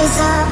rise up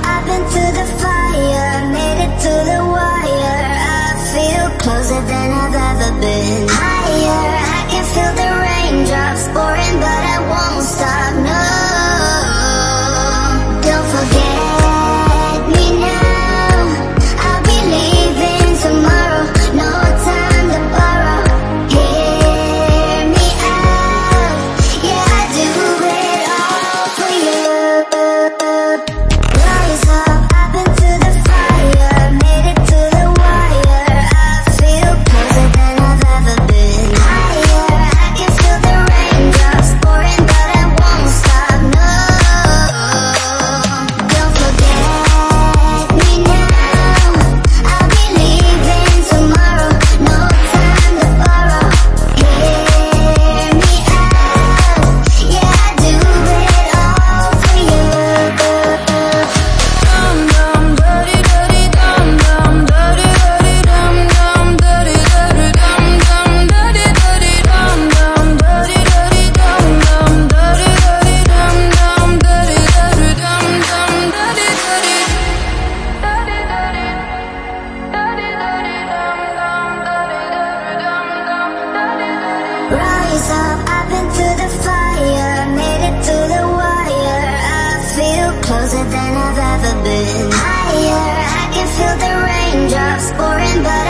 I've been through the fire. Made it through the wire. I feel closer than I've ever been. Higher, I can feel the raindrops pouring But